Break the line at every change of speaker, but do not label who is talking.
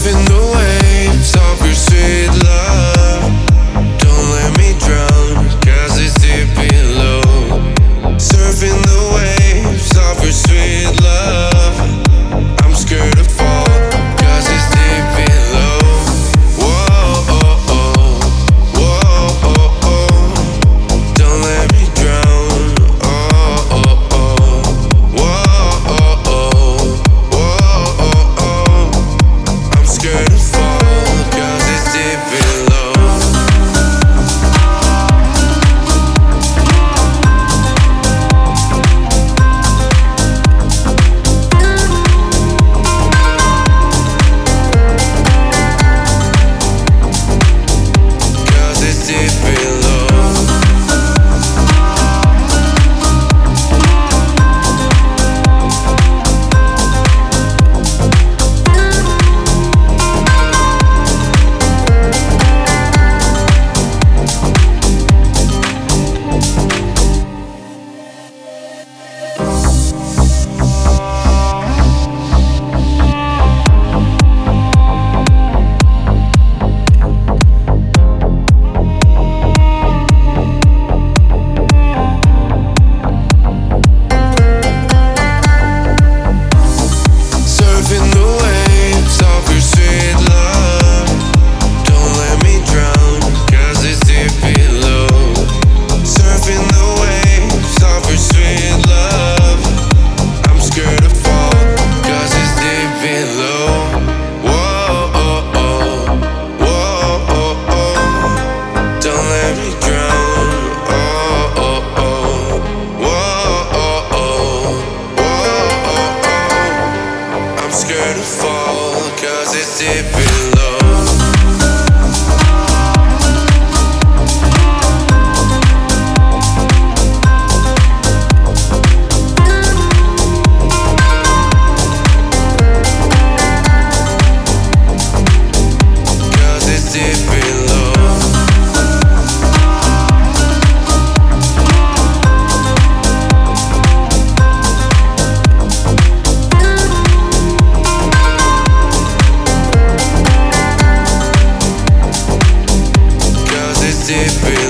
even though Pacific disappear